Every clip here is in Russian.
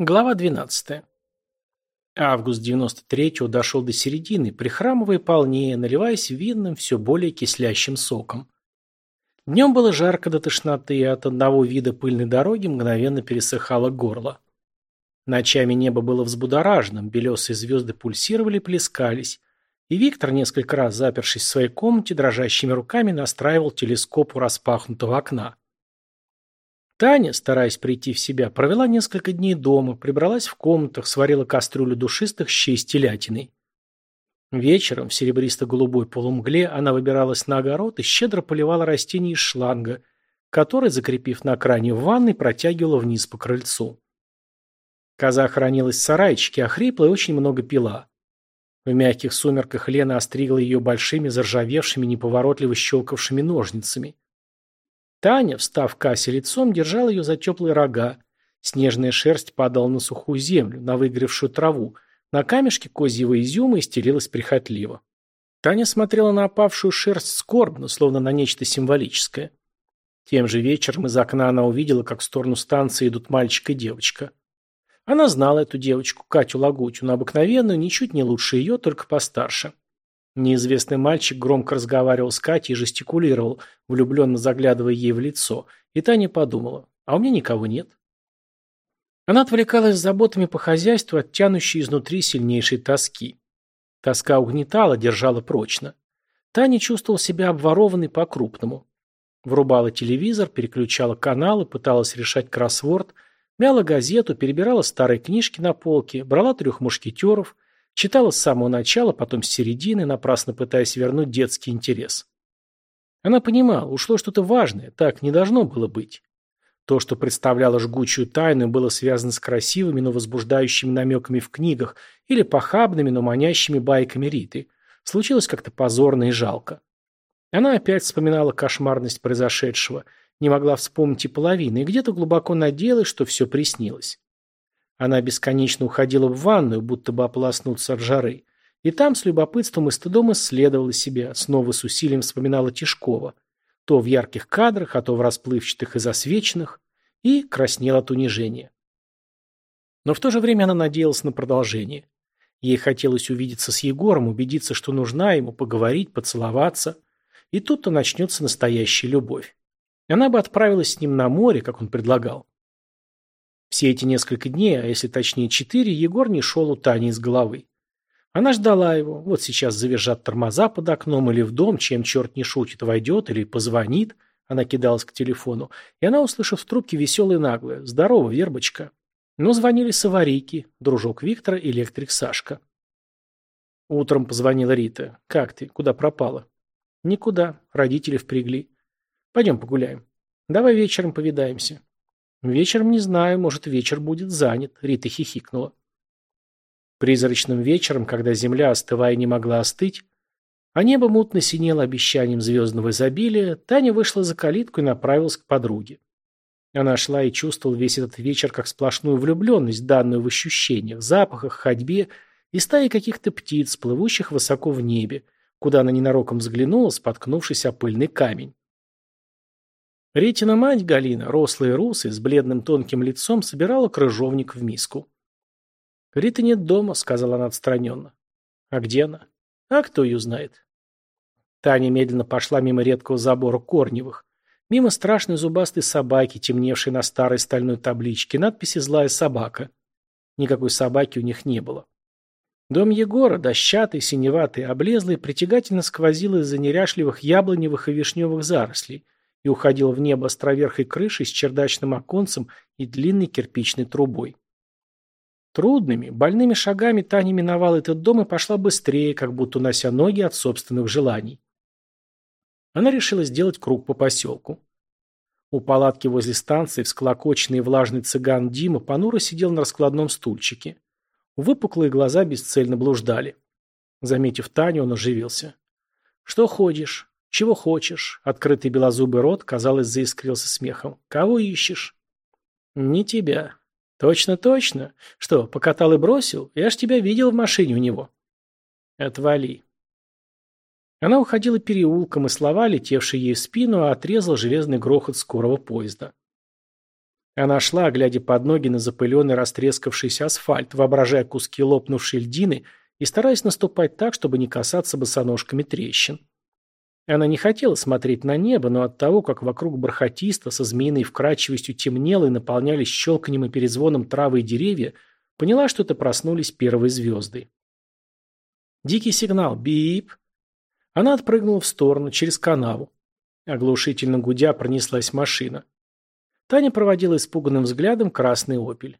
Глава 12. Август 93-го дошел до середины, прихрамывая полнее, наливаясь винным, все более кислящим соком. Днем было жарко до тошноты, и от одного вида пыльной дороги мгновенно пересыхало горло. Ночами небо было взбудораженным, белесые звезды пульсировали, плескались, и Виктор, несколько раз запершись в своей комнате, дрожащими руками настраивал телескоп у распахнутого окна. Таня, стараясь прийти в себя, провела несколько дней дома, прибралась в комнатах, сварила кастрюлю душистых щей с телятиной. Вечером в серебристо-голубой полумгле она выбиралась на огород и щедро поливала растения из шланга, который, закрепив на кране в ванной, протягивала вниз по крыльцу. Коза хранилась в сарайчике, охрипла и очень много пила. В мягких сумерках Лена остригла ее большими, заржавевшими, неповоротливо щелкавшими ножницами. Таня, встав в кассе лицом, держала ее за теплые рога. Снежная шерсть падала на сухую землю, на выгревшую траву. На камешке козьего изюма истелилась прихотливо. Таня смотрела на опавшую шерсть скорбно, словно на нечто символическое. Тем же вечером из окна она увидела, как в сторону станции идут мальчик и девочка. Она знала эту девочку, Катю Лагутину, обыкновенную, ничуть не лучше ее, только постарше. Неизвестный мальчик громко разговаривал с Катей и жестикулировал, влюбленно заглядывая ей в лицо, и Таня подумала, а у меня никого нет. Она отвлекалась заботами по хозяйству, оттянущей изнутри сильнейшей тоски. Тоска угнетала, держала прочно. Таня чувствовала себя обворованной по-крупному. Врубала телевизор, переключала каналы, пыталась решать кроссворд, мяла газету, перебирала старые книжки на полке, брала трех мушкетеров – Читала с самого начала, потом с середины, напрасно пытаясь вернуть детский интерес. Она понимала, ушло что-то важное, так не должно было быть. То, что представляло жгучую тайну, было связано с красивыми, но возбуждающими намеками в книгах или похабными, но манящими байками Риты. Случилось как-то позорно и жалко. Она опять вспоминала кошмарность произошедшего, не могла вспомнить и половины, и где-то глубоко надеялась, что все приснилось. Она бесконечно уходила в ванную, будто бы ополоснуться от жары, и там с любопытством и стыдом исследовала себя, снова с усилием вспоминала Тишкова, то в ярких кадрах, а то в расплывчатых и засвеченных, и краснела от унижения. Но в то же время она надеялась на продолжение. Ей хотелось увидеться с Егором, убедиться, что нужна ему, поговорить, поцеловаться. И тут-то начнется настоящая любовь. Она бы отправилась с ним на море, как он предлагал. Все эти несколько дней, а если точнее четыре, Егор не шел у Тани из головы. Она ждала его. Вот сейчас завержат тормоза под окном или в дом, чем черт не шутит, войдет или позвонит. Она кидалась к телефону, и она, услышав в трубке веселое наглое «Здорово, вербочка». Но звонили с аварийки, дружок Виктора, электрик Сашка. Утром позвонила Рита. «Как ты? Куда пропала?» «Никуда. Родители впрягли. Пойдем погуляем. Давай вечером повидаемся». «Вечером не знаю, может, вечер будет занят», — Рита хихикнула. Призрачным вечером, когда земля, остывая, не могла остыть, а небо мутно синело обещанием звездного изобилия, Таня вышла за калитку и направилась к подруге. Она шла и чувствовала весь этот вечер как сплошную влюбленность, данную в ощущениях, запахах, ходьбе и стае каких-то птиц, плывущих высоко в небе, куда она ненароком взглянула, споткнувшись о пыльный камень. Ретина мать Галина, рослая русая, с бледным тонким лицом, собирала крыжовник в миску. «Риты нет дома», — сказала она отстраненно. «А где она?» «А кто ее знает?» Таня медленно пошла мимо редкого забора Корневых, мимо страшной зубастой собаки, темневшей на старой стальной табличке, надписи «Злая собака». Никакой собаки у них не было. Дом Егора, дощатый, синеватый, облезлый, притягательно сквозил из-за неряшливых яблоневых и вишневых зарослей — и уходил в небо островерхой крышей с чердачным оконцем и длинной кирпичной трубой. Трудными, больными шагами Таня миновала этот дом и пошла быстрее, как будто унося ноги от собственных желаний. Она решила сделать круг по поселку. У палатки возле станции всклокоченный и влажный цыган Дима понуро сидел на раскладном стульчике. Выпуклые глаза бесцельно блуждали. Заметив Таню, он оживился. «Что ходишь? Чего хочешь, открытый белозубый рот, казалось, заискрился смехом. Кого ищешь? Не тебя. Точно, точно. Что, покатал и бросил? Я ж тебя видел в машине у него. Отвали. Она уходила переулком, и слова, летевшие ей в спину, отрезал железный грохот скорого поезда. Она шла, глядя под ноги на запыленный растрескавшийся асфальт, воображая куски лопнувшей льдины и стараясь наступать так, чтобы не касаться босоножками трещин. Она не хотела смотреть на небо, но от того, как вокруг бархатисто со змеиной вкрадчивостью темнело и наполнялись щелканьем и перезвоном травы и деревья, поняла, что это проснулись первые звезды. Дикий сигнал «Бип!». Она отпрыгнула в сторону, через канаву. Оглушительно гудя пронеслась машина. Таня проводила испуганным взглядом красный опель.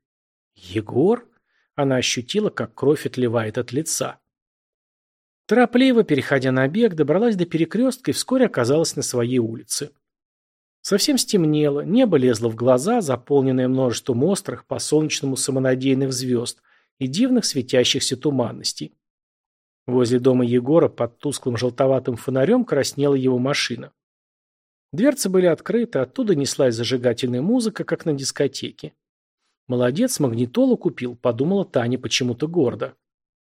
«Егор?» Она ощутила, как кровь отливает от лица. Торопливо, переходя на бег, добралась до перекрестка и вскоре оказалась на своей улице. Совсем стемнело, небо лезло в глаза, заполненное множеством острых, по-солнечному самонадеянных звезд и дивных светящихся туманностей. Возле дома Егора под тусклым желтоватым фонарем краснела его машина. Дверцы были открыты, оттуда неслась зажигательная музыка, как на дискотеке. «Молодец, магнитолу купил», — подумала Таня почему-то гордо.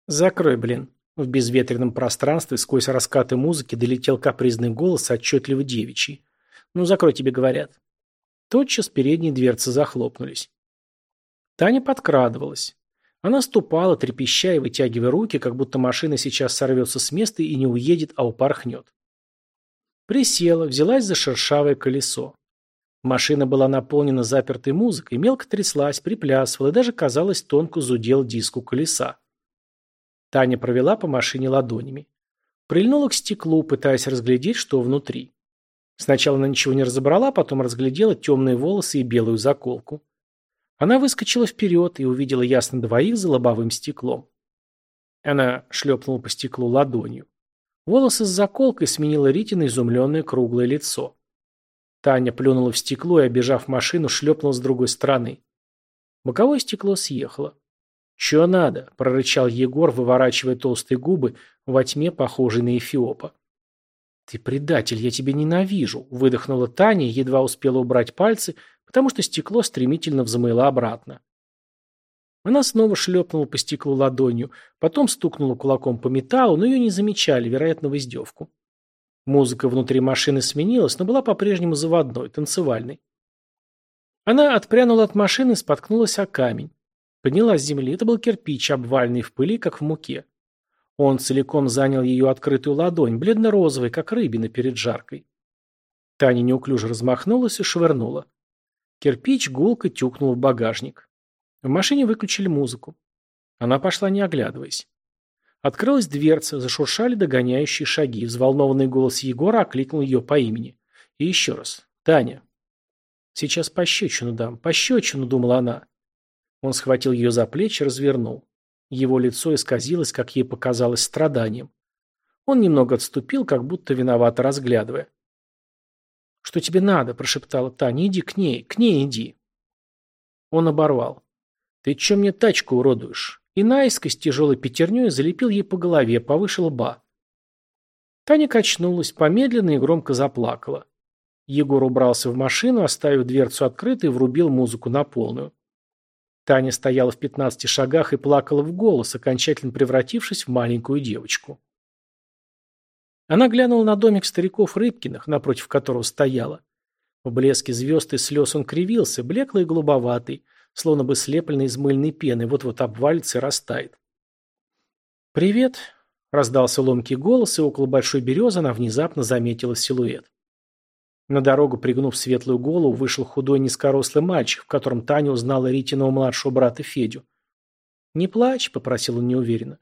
«Закрой, блин», в безветренном пространстве сквозь раскаты музыки долетел капризный голос, отчетливо девичий. «Ну, закрой тебе, говорят». Тотчас передние дверцы захлопнулись. Таня подкрадывалась. Она ступала, трепеща и вытягивая руки, как будто машина сейчас сорвется с места и не уедет, а упорхнет. Присела, взялась за шершавое колесо. Машина была наполнена запертой музыкой, мелко тряслась, приплясывала и даже, казалось, тонко зудел диску колеса. Таня провела по машине ладонями. Прильнула к стеклу, пытаясь разглядеть, что внутри. Сначала она ничего не разобрала, а потом разглядела темные волосы и белую заколку. Она выскочила вперед и увидела ясно двоих за лобовым стеклом. Она шлепнула по стеклу ладонью. Волосы с заколкой сменила Ритина изумленное круглое лицо. Таня плюнула в стекло и, обижав машину, шлепнула с другой стороны. Боковое стекло съехало. «Чё надо?» – прорычал Егор, выворачивая толстые губы во тьме, похожей на Эфиопа. «Ты предатель, я тебя ненавижу!» – выдохнула Таня, едва успела убрать пальцы, потому что стекло стремительно взмыло обратно. Она снова шлепнула по стеклу ладонью, потом стукнула кулаком по металлу, но ее не замечали, вероятно, в издевку. Музыка внутри машины сменилась, но была по-прежнему заводной, танцевальной. Она отпрянула от машины и споткнулась о камень. Поднялась с земли, это был кирпич, обвальный в пыли, как в муке. Он целиком занял ее открытую ладонь, бледно-розовой, как рыбина перед жаркой. Таня неуклюже размахнулась и швырнула. Кирпич гулко тюкнул в багажник. В машине выключили музыку. Она пошла, не оглядываясь. Открылась дверца, зашуршали догоняющие шаги. Взволнованный голос Егора окликнул ее по имени. И еще раз. «Таня». «Сейчас пощечину дам, пощечину», — думала она. Он схватил ее за плечи и развернул. Его лицо исказилось, как ей показалось, страданием. Он немного отступил, как будто виновато разглядывая. «Что тебе надо?» – прошептала Таня. «Иди к ней, к ней иди». Он оборвал. «Ты че мне тачку уродуешь?» И наискось тяжелой пятерней залепил ей по голове, повыше лба. Таня качнулась, помедленно и громко заплакала. Егор убрался в машину, оставив дверцу открытой и врубил музыку на полную. Таня стояла в пятнадцати шагах и плакала в голос, окончательно превратившись в маленькую девочку. Она глянула на домик стариков Рыбкиных, напротив которого стояла. В блеске звезд и слез он кривился, блеклый и голубоватый, словно бы слепленный из мыльной пены, вот-вот обвалится и растает. «Привет!» — раздался ломкий голос, и около большой березы она внезапно заметила силуэт. На дорогу, пригнув светлую голову, вышел худой низкорослый мальчик, в котором Таня узнала Ритиного младшего брата Федю. «Не плачь», — попросил он неуверенно.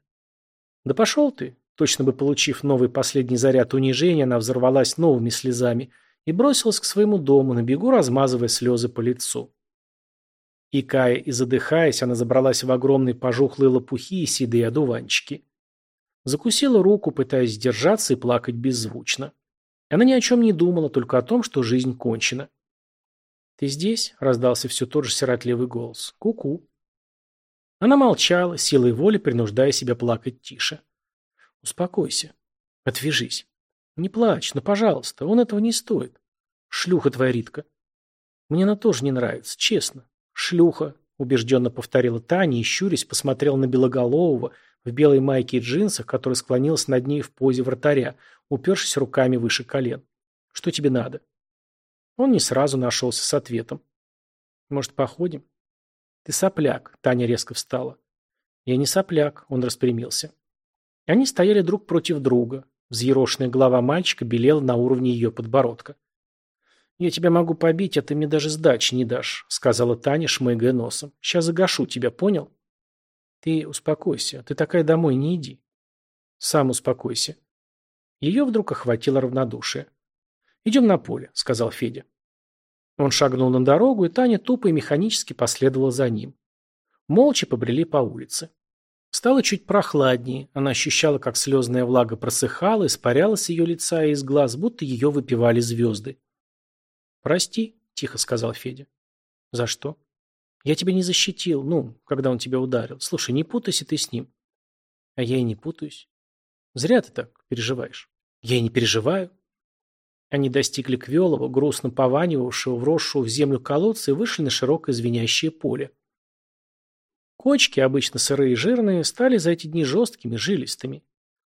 «Да пошел ты!» Точно бы получив новый последний заряд унижения, она взорвалась новыми слезами и бросилась к своему дому, на бегу размазывая слезы по лицу. Икая и задыхаясь, она забралась в огромные пожухлые лопухи и седые одуванчики. Закусила руку, пытаясь сдержаться и плакать беззвучно. Она ни о чем не думала, только о том, что жизнь кончена. «Ты здесь?» – раздался все тот же сиротливый голос. «Ку-ку». Она молчала, силой воли принуждая себя плакать тише. «Успокойся. Отвяжись. Не плачь, но, пожалуйста, он этого не стоит. Шлюха твоя Ритка. Мне она тоже не нравится, честно. Шлюха», – убежденно повторила Таня и, щурясь, посмотрела на Белоголового – в белой майке и джинсах, который склонился над ней в позе вратаря, упершись руками выше колен. «Что тебе надо?» Он не сразу нашелся с ответом. «Может, походим?» «Ты сопляк», — Таня резко встала. «Я не сопляк», — он распрямился. И Они стояли друг против друга. Взъерошенная голова мальчика белела на уровне ее подбородка. «Я тебя могу побить, а ты мне даже сдачи не дашь», — сказала Таня, шмыгая носом. «Сейчас загашу тебя, понял?» Ты успокойся, ты такая домой не иди. Сам успокойся. Ее вдруг охватило равнодушие. «Идем на поле», — сказал Федя. Он шагнул на дорогу, и Таня тупо и механически последовала за ним. Молча побрели по улице. Стало чуть прохладнее, она ощущала, как слезная влага просыхала, испарялась с ее лица и из глаз, будто ее выпивали звезды. «Прости», — тихо сказал Федя. «За что?» Я тебя не защитил, ну, когда он тебя ударил. Слушай, не путайся ты с ним. А я и не путаюсь. Зря ты так переживаешь. Я и не переживаю. Они достигли Квелова, грустно пованивавшего, вросшего в землю колодца, и вышли на широкое звенящее поле. Кочки, обычно сырые и жирные, стали за эти дни жесткими, жилистыми.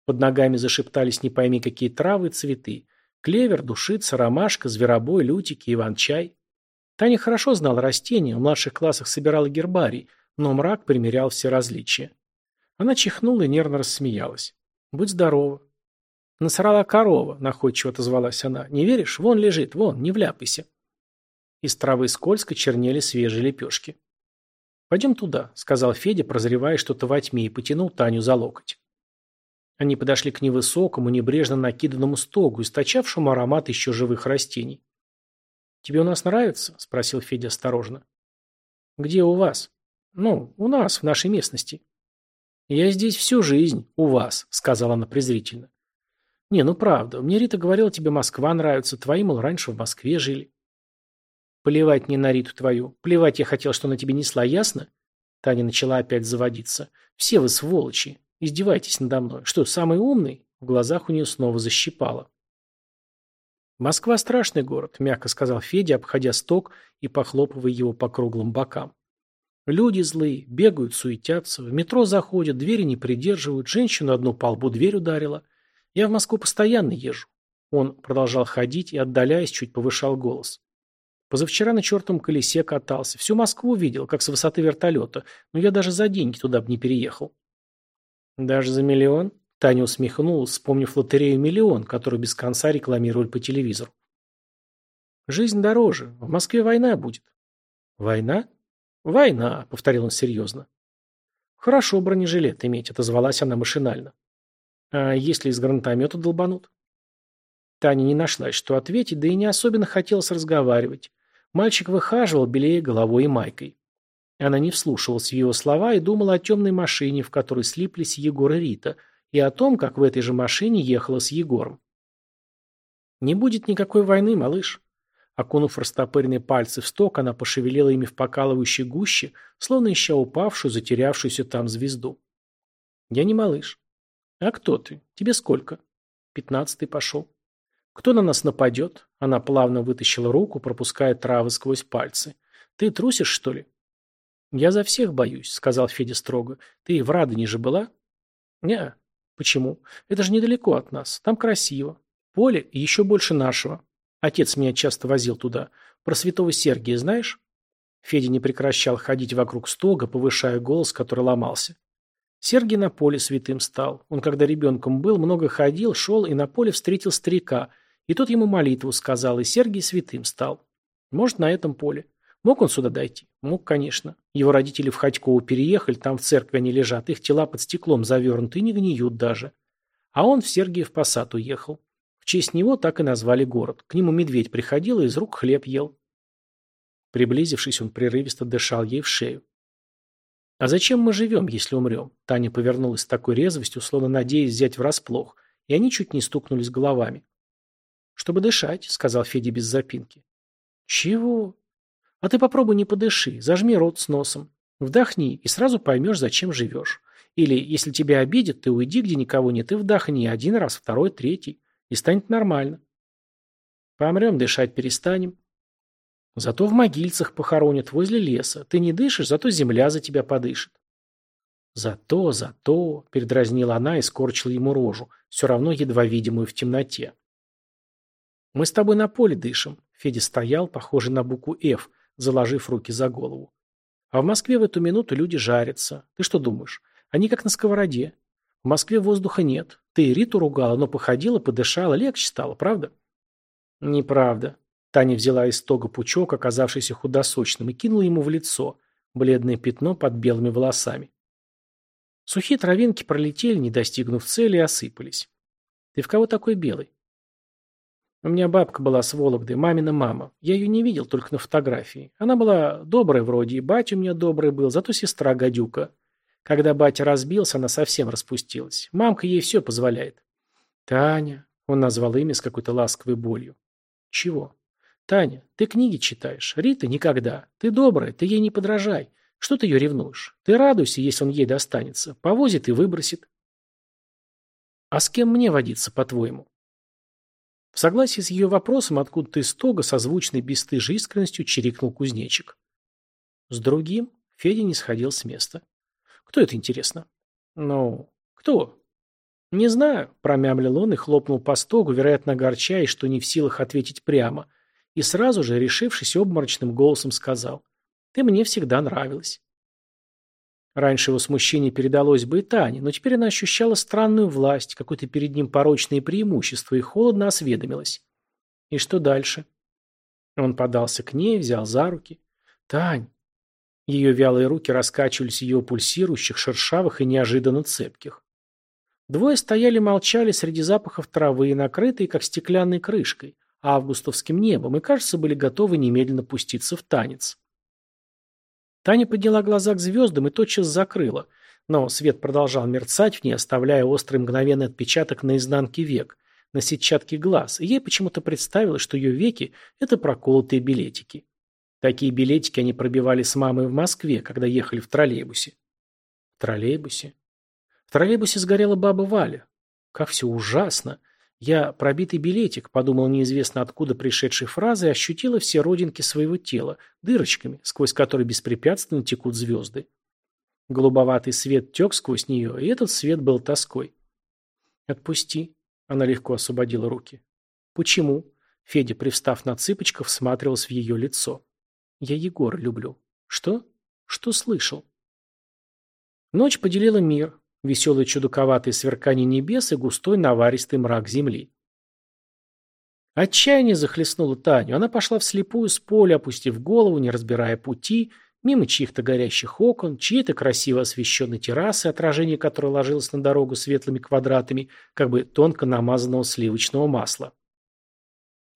Под ногами зашептались не пойми какие травы и цветы. Клевер, душица, ромашка, зверобой, лютики, иван-чай. Таня хорошо знала растения, в младших классах собирала гербарий, но мрак примерял все различия. Она чихнула и нервно рассмеялась. «Будь здорова». «Насрала корова», — находчиво отозвалась она. «Не веришь? Вон лежит, вон, не вляпайся». Из травы скользко чернели свежие лепешки. «Пойдем туда», — сказал Федя, прозревая что-то во тьме, и потянул Таню за локоть. Они подошли к невысокому, небрежно накиданному стогу, источавшему аромат еще живых растений. «Тебе у нас нравится?» – спросил Федя осторожно. «Где у вас?» «Ну, у нас, в нашей местности». «Я здесь всю жизнь, у вас», – сказала она презрительно. «Не, ну правда, мне Рита говорила, тебе Москва нравится, твои, мол, раньше в Москве жили». «Плевать мне на Риту твою, плевать я хотел, что она тебе несла, ясно?» Таня начала опять заводиться. «Все вы сволочи, издевайтесь надо мной. Что, самый умный?» В глазах у нее снова защипало. Москва – страшный город, мягко сказал Федя, обходя сток и похлопывая его по круглым бокам. Люди злые, бегают, суетятся, в метро заходят, двери не придерживают, женщину одну по лбу дверь ударила. Я в Москву постоянно езжу. Он продолжал ходить и, отдаляясь, чуть повышал голос. Позавчера на чертом колесе катался. Всю Москву видел, как с высоты вертолета. Но я даже за деньги туда бы не переехал. Даже за миллион? Таня усмехнулась, вспомнив лотерею «Миллион», которую без конца рекламировали по телевизору. «Жизнь дороже. В Москве война будет». «Война?» «Война», — повторил он серьезно. «Хорошо бронежилет иметь», — отозвалась она машинально. «А если из гранатомета долбанут?» Таня не нашла, что ответить, да и не особенно хотелось разговаривать. Мальчик выхаживал, белее головой и майкой. Она не вслушивалась в его слова и думала о темной машине, в которой слиплись Егор и Рита — и о том, как в этой же машине ехала с Егором. «Не будет никакой войны, малыш». Окунув растопыренные пальцы в сток, она пошевелила ими в покалывающей гуще, словно ища упавшую, затерявшуюся там звезду. «Я не малыш». «А кто ты? Тебе сколько?» «Пятнадцатый пошел». «Кто на нас нападет?» Она плавно вытащила руку, пропуская травы сквозь пальцы. «Ты трусишь, что ли?» «Я за всех боюсь», — сказал Федя строго. «Ты и в Радоне же была?» «Не, Почему? Это же недалеко от нас. Там красиво. Поле и еще больше нашего. Отец меня часто возил туда. Про святого Сергия знаешь? Федя не прекращал ходить вокруг стога, повышая голос, который ломался. Сергий на поле святым стал. Он, когда ребенком был, много ходил, шел и на поле встретил старика. И тот ему молитву сказал, и Сергий святым стал. Может, на этом поле. Мог он сюда дойти? Мог, конечно. Его родители в Ходьково переехали, там в церкви они лежат, их тела под стеклом завернуты и не гниют даже. А он в Сергиев Посад уехал. В честь него так и назвали город. К нему медведь приходил и из рук хлеб ел. Приблизившись, он прерывисто дышал ей в шею. «А зачем мы живем, если умрем?» Таня повернулась с такой резвостью, словно надеясь взять врасплох, и они чуть не стукнулись головами. «Чтобы дышать», — сказал Федя без запинки. «Чего?» А ты попробуй не подыши, зажми рот с носом. Вдохни, и сразу поймешь, зачем живешь. Или, если тебя обидят, ты уйди, где никого нет, и вдохни один раз, второй, третий, и станет нормально. Помрем, дышать перестанем. Зато в могильцах похоронят возле леса. Ты не дышишь, зато земля за тебя подышит. Зато, зато, передразнила она и скорчила ему рожу, все равно едва видимую в темноте. Мы с тобой на поле дышим. Федя стоял, похожий на букву «Ф», заложив руки за голову. А в Москве в эту минуту люди жарятся. Ты что думаешь? Они как на сковороде. В Москве воздуха нет. Ты Риту ругала, но походила, подышала, легче стало, правда? Неправда. Таня взяла из тога пучок, оказавшийся худосочным, и кинула ему в лицо, бледное пятно под белыми волосами. Сухие травинки пролетели, не достигнув цели, и осыпались. Ты в кого такой белый? У меня бабка была сволокдой, мамина мама. Я ее не видел, только на фотографии. Она была доброй вроде, и батя у меня добрый был, зато сестра гадюка. Когда батя разбился, она совсем распустилась. Мамка ей все позволяет. Таня. Он назвал имя с какой-то ласковой болью. Чего? Таня, ты книги читаешь. Рита никогда. Ты добрая, ты ей не подражай. Что ты ее ревнуешь? Ты радуйся, если он ей достанется. Повозит и выбросит. А с кем мне водиться, по-твоему? В согласии с ее вопросом откуда ты из тога, созвучной бесстыжей искренностью, чирикнул кузнечик. С другим Федя не сходил с места. Кто это, интересно? Ну, кто? Не знаю, промямлил он и хлопнул по стогу, вероятно, огорчаясь, что не в силах ответить прямо, и сразу же, решившись обморочным голосом, сказал. Ты мне всегда нравилась. Раньше его смущение передалось бы и Тане, но теперь она ощущала странную власть, какое-то перед ним порочное преимущество и холодно осведомилась. «И что дальше?» Он подался к ней, взял за руки. «Тань!» Ее вялые руки раскачивались ее пульсирующих, шершавых и неожиданно цепких. Двое стояли молчали среди запахов травы, накрытые, как стеклянной крышкой, августовским небом, и, кажется, были готовы немедленно пуститься в танец. Таня подняла глаза к звездам и тотчас закрыла. Но свет продолжал мерцать в ней, оставляя острый мгновенный отпечаток на изнанке век, на сетчатке глаз, и ей почему-то представилось, что ее веки – это проколотые билетики. Такие билетики они пробивали с мамой в Москве, когда ехали в троллейбусе. В троллейбусе? В троллейбусе сгорела баба Валя. Как все ужасно! Я, пробитый билетик, подумал неизвестно откуда пришедшей фразой, ощутила все родинки своего тела, дырочками, сквозь которые беспрепятственно текут звезды. Голубоватый свет тек сквозь нее, и этот свет был тоской. «Отпусти», — она легко освободила руки. «Почему?» — Федя, привстав на цыпочках, всматривался в ее лицо. «Я Егор люблю». «Что? Что слышал?» Ночь поделила мир, Веселый чудаковатое сверканий небес и густой наваристый мрак земли. Отчаяние захлестнуло Таню. Она пошла вслепую с поля, опустив голову, не разбирая пути, мимо чьих-то горящих окон, чьей-то красиво освещенной террасы, отражение которой ложилось на дорогу светлыми квадратами, как бы тонко намазанного сливочного масла.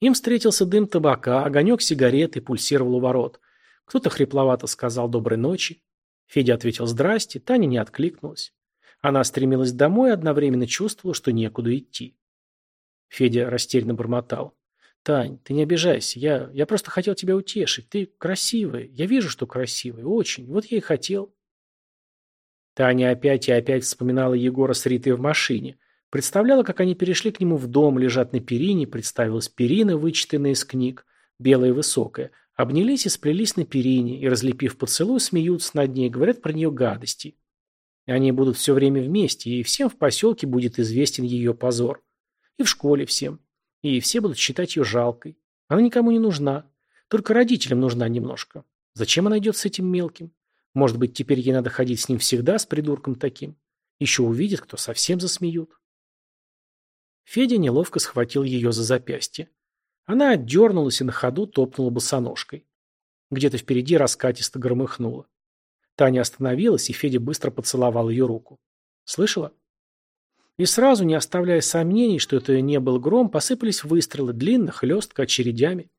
Им встретился дым табака, огонек сигареты пульсировал у ворот. Кто-то хрипловато сказал «доброй ночи». Федя ответил «здрасте», Таня не откликнулась. Она стремилась домой и одновременно чувствовала, что некуда идти. Федя растерянно бормотал. «Тань, ты не обижайся. Я, я просто хотел тебя утешить. Ты красивая. Я вижу, что красивая. Очень. Вот я и хотел». Таня опять и опять вспоминала Егора с Ритой в машине. Представляла, как они перешли к нему в дом, лежат на перине, представилась перина, вычитанная из книг, белая и высокая, обнялись и сплелись на перине, и, разлепив поцелуй, смеются над ней, говорят про нее гадости. Они будут все время вместе, и всем в поселке будет известен ее позор. И в школе всем. И все будут считать ее жалкой. Она никому не нужна. Только родителям нужна немножко. Зачем она идет с этим мелким? Может быть, теперь ей надо ходить с ним всегда, с придурком таким? Еще увидит, кто совсем засмеют. Федя неловко схватил ее за запястье. Она отдернулась и на ходу топнула босоножкой. Где-то впереди раскатисто громыхнуло. Таня остановилась, и Федя быстро поцеловал ее руку. «Слышала?» И сразу, не оставляя сомнений, что это не был гром, посыпались выстрелы длинных, хлестко, очередями.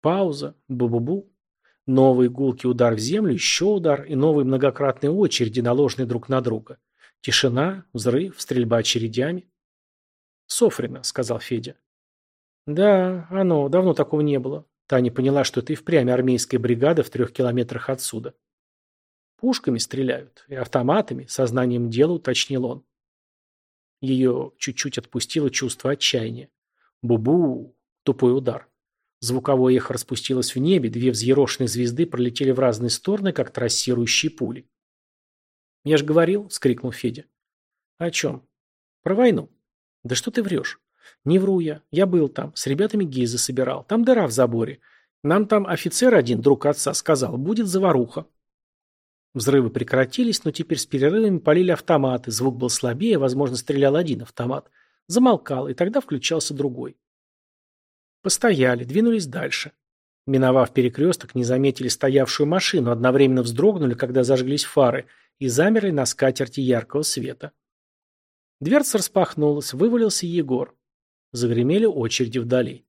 Пауза, бу-бу-бу. Новый гулкий удар в землю, еще удар и новые многократные очереди, наложенные друг на друга. Тишина, взрыв, стрельба очередями. «Софрина», — сказал Федя. «Да, оно, давно такого не было». Таня поняла, что это и впрямь армейская бригада в трех километрах отсюда. Пушками стреляют, и автоматами, сознанием дела уточнил он. Ее чуть-чуть отпустило чувство отчаяния. Бубу! Тупой удар. Звуковое эхо распустилось в небе, две взъерошенные звезды пролетели в разные стороны, как трассирующие пули. «Я ж говорил», — вскрикнул Федя. «О чем?» «Про войну». «Да что ты врешь?» «Не вру я. Я был там. С ребятами гейзы собирал. Там дыра в заборе. Нам там офицер один, друг отца, сказал, будет заваруха. Взрывы прекратились, но теперь с перерывами полили автоматы, звук был слабее, возможно, стрелял один автомат. Замолкал, и тогда включался другой. Постояли, двинулись дальше. Миновав перекресток, не заметили стоявшую машину, одновременно вздрогнули, когда зажглись фары, и замерли на скатерти яркого света. Дверца распахнулась, вывалился Егор. Загремели очереди вдали.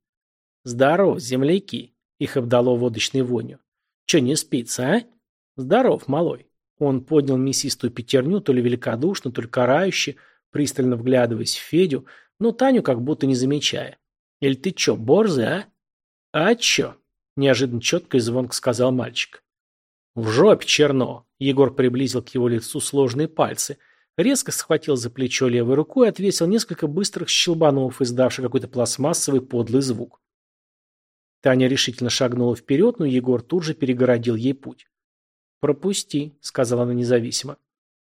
«Здорово, земляки!» — их обдало водочной вонью. «Че не спится, а?» «Здоров, малой!» Он поднял мясистую пятерню, то ли великодушно, то ли карающе, пристально вглядываясь в Федю, но Таню как будто не замечая. «Или ты чё, борзый, а?» «А чё?» – неожиданно четко и звонко сказал мальчик. «В жопе черно!» – Егор приблизил к его лицу сложные пальцы, резко схватил за плечо левой рукой и отвесил несколько быстрых щелбанов, издавший какой-то пластмассовый подлый звук. Таня решительно шагнула вперед, но Егор тут же перегородил ей путь. «Пропусти», — сказала она независимо.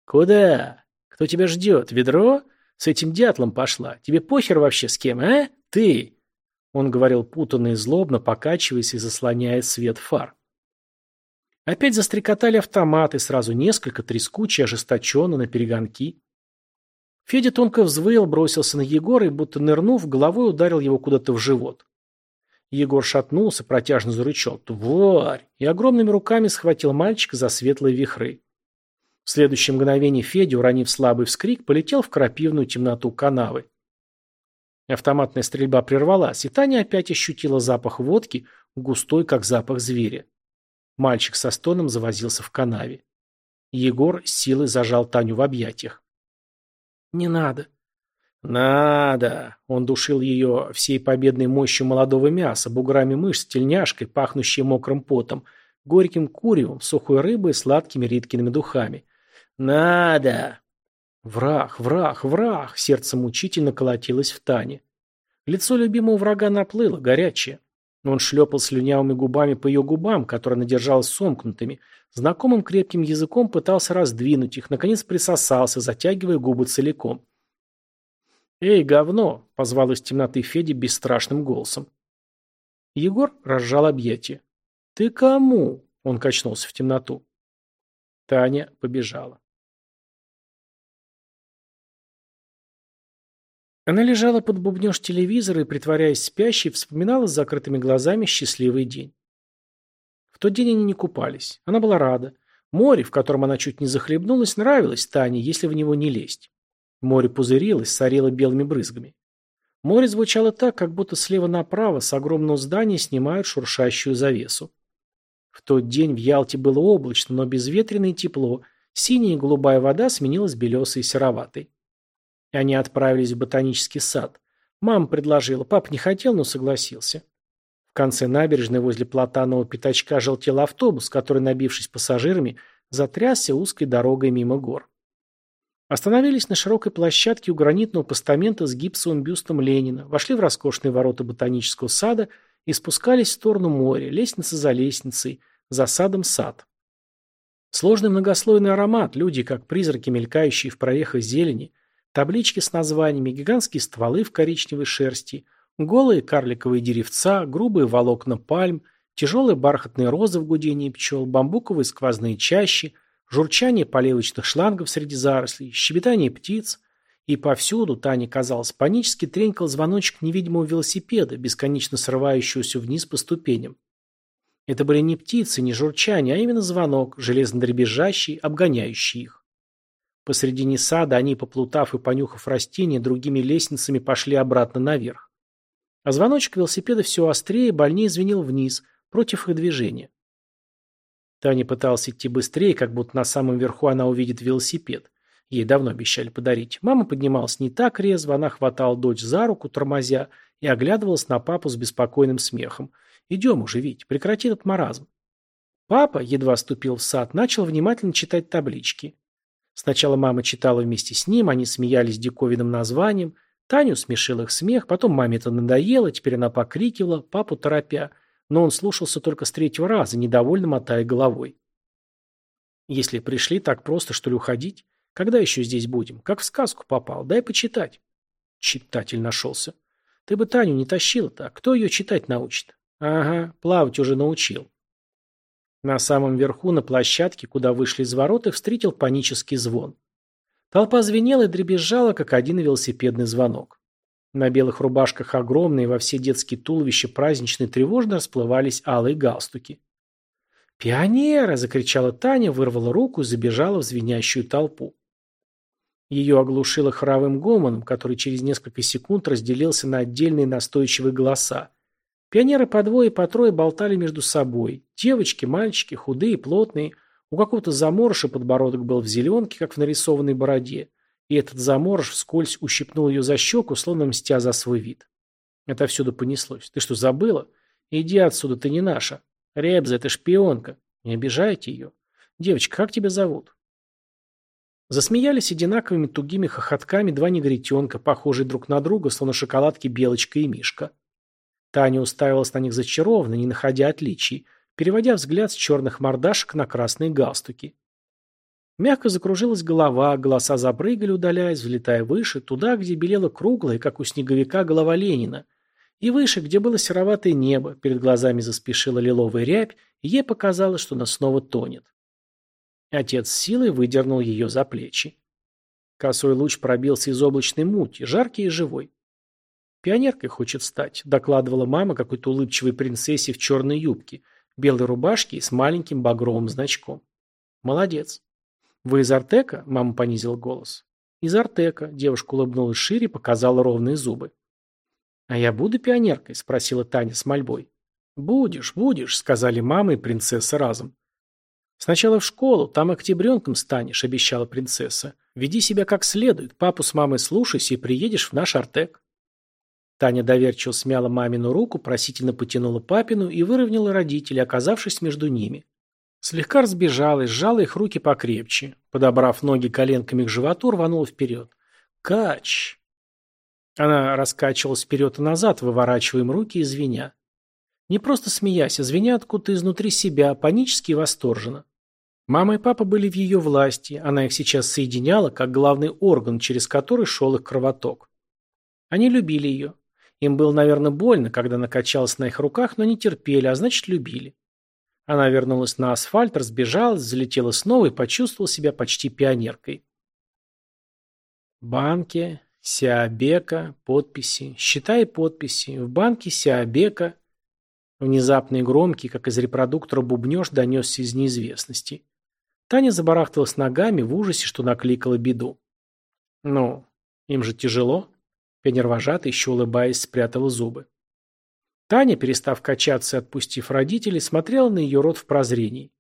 «Куда? Кто тебя ждет? Ведро? С этим дятлом пошла. Тебе похер вообще с кем, а? Ты!» Он говорил путанно и злобно, покачиваясь и заслоняя свет фар. Опять застрекотали автоматы, сразу несколько, трескучие, ожесточенно, на перегонки. Федя тонко взвыл, бросился на Егора и, будто нырнув, головой ударил его куда-то в живот. Егор шатнулся, протяжно зарычал. «Тварь!» и огромными руками схватил мальчика за светлые вихры. В следующее мгновение Федя, уронив слабый вскрик, полетел в крапивную темноту канавы. Автоматная стрельба прервалась, и Таня опять ощутила запах водки, густой, как запах зверя. Мальчик со стоном завозился в канаве. Егор с силой зажал Таню в объятиях. «Не надо», надо. Он душил ее всей победной мощью молодого мяса, буграми мышц, тельняшкой, пахнущей мокрым потом, горьким куревом, сухой рыбой, сладкими редкиными духами. Надо. Враг, враг, враг. Сердце мучительно колотилось в Тане. Лицо любимого врага наплыло, горячее. Он шлепал слюнявыми губами по ее губам, которые она сомкнутыми. Знакомым крепким языком пытался раздвинуть их, наконец присосался, затягивая губы целиком. «Эй, говно!» – позвал из темноты Федя бесстрашным голосом. Егор разжал объятия. «Ты кому?» – он качнулся в темноту. Таня побежала. Она лежала под бубнёж телевизора и, притворяясь спящей, вспоминала с закрытыми глазами счастливый день. В тот день они не купались. Она была рада. Море, в котором она чуть не захлебнулась, нравилось Тане, если в него не лезть. Море пузырилось, сорило белыми брызгами. Море звучало так, как будто слева направо с огромного здания снимают шуршащую завесу. В тот день в Ялте было облачно, но безветренно и тепло. Синяя и голубая вода сменилась белесой и сероватой. Они отправились в ботанический сад. Мама предложила, пап не хотел, но согласился. В конце набережной возле платанового пятачка желтел автобус, который, набившись пассажирами, затрясся узкой дорогой мимо гор. Остановились на широкой площадке у гранитного постамента с гипсовым бюстом Ленина, вошли в роскошные ворота ботанического сада и спускались в сторону моря, лестница за лестницей, за садом сад. Сложный многослойный аромат, люди, как призраки, мелькающие в прорехах зелени, таблички с названиями, гигантские стволы в коричневой шерсти, голые карликовые деревца, грубые волокна пальм, тяжелые бархатные розы в гудении пчел, бамбуковые сквозные чащи – Журчание поливочных шлангов среди зарослей, щебетание птиц, и повсюду Тане казалось панически тренькал звоночек невидимого велосипеда, бесконечно срывающегося вниз по ступеням. Это были не птицы, не журчание, а именно звонок, железно дребезжащий, обгоняющий их. Посредине сада они, поплутав и понюхав растения, другими лестницами пошли обратно наверх. А звоночек велосипеда все острее и больнее звенел вниз, против их движения. Таня пыталась идти быстрее, как будто на самом верху она увидит велосипед. Ей давно обещали подарить. Мама поднималась не так резво, она хватала дочь за руку, тормозя, и оглядывалась на папу с беспокойным смехом. «Идем уже, Вить, прекрати этот маразм». Папа, едва ступил в сад, начал внимательно читать таблички. Сначала мама читала вместе с ним, они смеялись диковинным названием. Таню смешил их смех, потом маме это надоело, теперь она покрикивала, папу торопя – но он слушался только с третьего раза, недовольно мотая головой. «Если пришли, так просто, что ли, уходить? Когда еще здесь будем? Как в сказку попал? Дай почитать». Читатель нашелся. «Ты бы Таню не тащил, так. Кто ее читать научит?» «Ага, плавать уже научил». На самом верху, на площадке, куда вышли из ворот, их встретил панический звон. Толпа звенела и дребезжала, как один велосипедный звонок. На белых рубашках огромные во все детские туловища празднично тревожно расплывались алые галстуки. «Пионера!» – закричала Таня, вырвала руку и забежала в звенящую толпу. Ее оглушило хоровым гомоном, который через несколько секунд разделился на отдельные настойчивые голоса. Пионеры по двое и по трое болтали между собой. Девочки, мальчики, худые, плотные. У какого-то заморыша подбородок был в зеленке, как в нарисованной бороде и этот заморож вскользь ущипнул ее за щеку, словно мстя за свой вид. Это Отовсюду понеслось. «Ты что, забыла? Иди отсюда, ты не наша. Ребза, это шпионка. Не обижайте ее. Девочка, как тебя зовут?» Засмеялись одинаковыми тугими хохотками два негритенка, похожие друг на друга, словно шоколадки Белочка и Мишка. Таня уставилась на них зачарованно, не находя отличий, переводя взгляд с черных мордашек на красные галстуки. Мягко закружилась голова, голоса запрыгали, удаляясь, взлетая выше, туда, где белела круглая, как у снеговика, голова Ленина. И выше, где было сероватое небо, перед глазами заспешила лиловая рябь, и ей показалось, что она снова тонет. Отец силой выдернул ее за плечи. Косой луч пробился из облачной мути, жаркий и живой. «Пионеркой хочет стать», — докладывала мама какой-то улыбчивой принцессе в черной юбке, белой рубашке и с маленьким багровым значком. «Молодец. «Вы из Артека?» — мама понизила голос. «Из Артека», — девушка улыбнулась шире и показала ровные зубы. «А я буду пионеркой?» — спросила Таня с мольбой. «Будешь, будешь», — сказали мама и принцесса разом. «Сначала в школу, там октябренком станешь», — обещала принцесса. «Веди себя как следует, папу с мамой слушайся и приедешь в наш Артек». Таня доверчиво смяла мамину руку, просительно потянула папину и выровняла родителей, оказавшись между ними. Слегка разбежалась, сжала их руки покрепче. Подобрав ноги коленками к животу, рванула вперед. «Кач!» Она раскачивалась вперед и назад, выворачивая им руки и звеня. Не просто смеясь, а звеня откуда-то изнутри себя, панически и восторженно. Мама и папа были в ее власти, она их сейчас соединяла, как главный орган, через который шел их кровоток. Они любили ее. Им было, наверное, больно, когда она качалась на их руках, но не терпели, а значит, любили. Она вернулась на асфальт, разбежалась, залетела снова и почувствовала себя почти пионеркой. Банки, Сиабека, подписи, считай подписи. В банке Сиабека. Внезапный громкий, как из репродуктора бубнеж, донесся из неизвестности. Таня забарахталась ногами в ужасе, что накликала беду. Ну, им же тяжело. Пионервожатый, еще улыбаясь, спрятала зубы. Таня, перестав качаться и отпустив родителей, смотрела на ее рот в прозрении.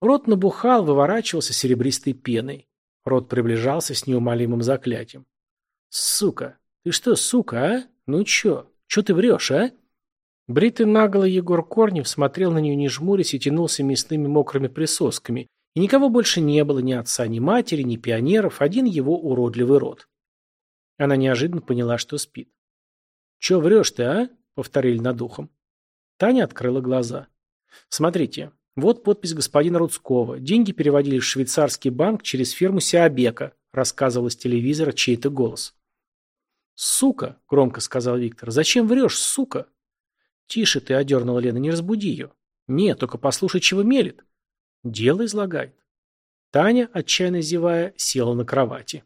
Рот набухал, выворачивался серебристой пеной. Рот приближался с неумолимым заклятием. «Сука! Ты что, сука, а? Ну чё? Чё ты врешь, а?» Бритый наголо Егор Корнев смотрел на нее не жмурясь и тянулся мясными мокрыми присосками. И никого больше не было, ни отца, ни матери, ни пионеров, один его уродливый рот. Она неожиданно поняла, что спит. «Чё врешь ты, а? повторили над ухом. Таня открыла глаза. Смотрите, вот подпись господина Рудского. Деньги переводили в швейцарский банк через фирму Сиабека, рассказывал с телевизора чей-то голос. «Сука!» – громко сказал Виктор. «Зачем врешь, сука?» «Тише ты!» – одернула Лена. «Не разбуди ее!» «Нет, только послушай, чего мелет!» «Дело излагает!» Таня, отчаянно зевая, села на кровати.